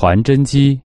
传真机。